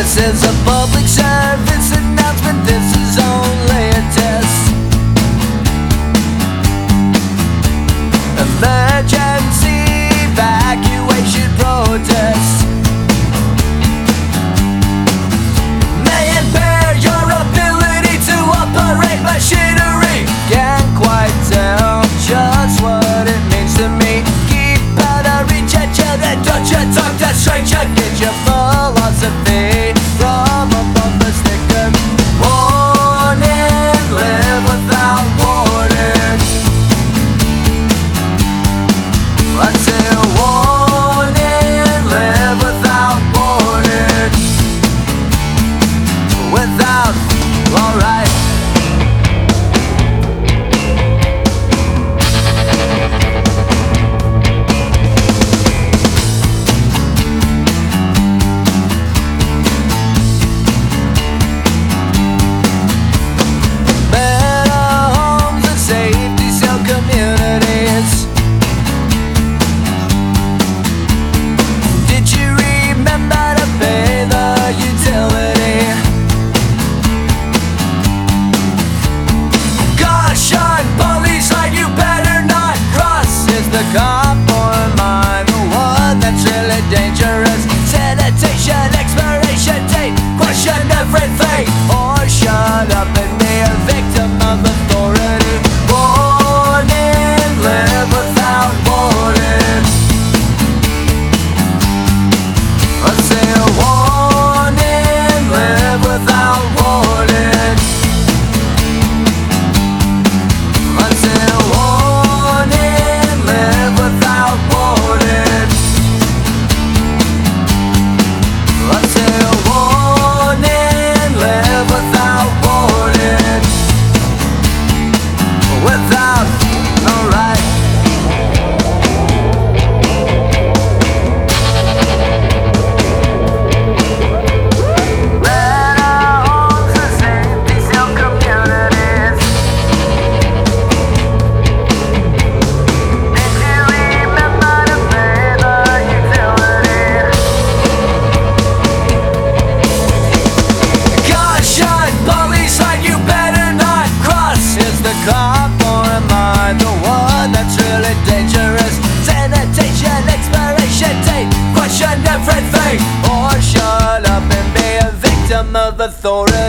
This is a public service announcement. This is only a test. Emergency evacuation protest. May impair your ability to operate machinery. Can't quite tell just what it means to me. Keep out of reach at children. Don't you talk to strangers. without alright. Better home than safety, cell commute the thorn